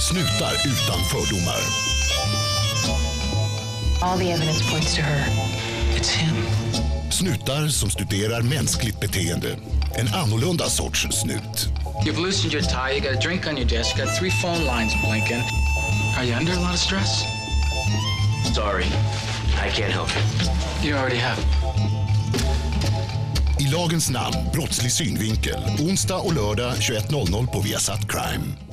Snutar utan fördomar. All the evidence points to her. It's him. Snutar som studerar mänskligt beteende. En annorlunda sorts snut. You've loosened your tie, you got a drink on your desk, got three phone lines blinking. Are you under a lot of stress? Sorry, I can't help you. You already have. I lagens namn, brottslig synvinkel. Onsdag och lördag 21.00 på Viasat Crime.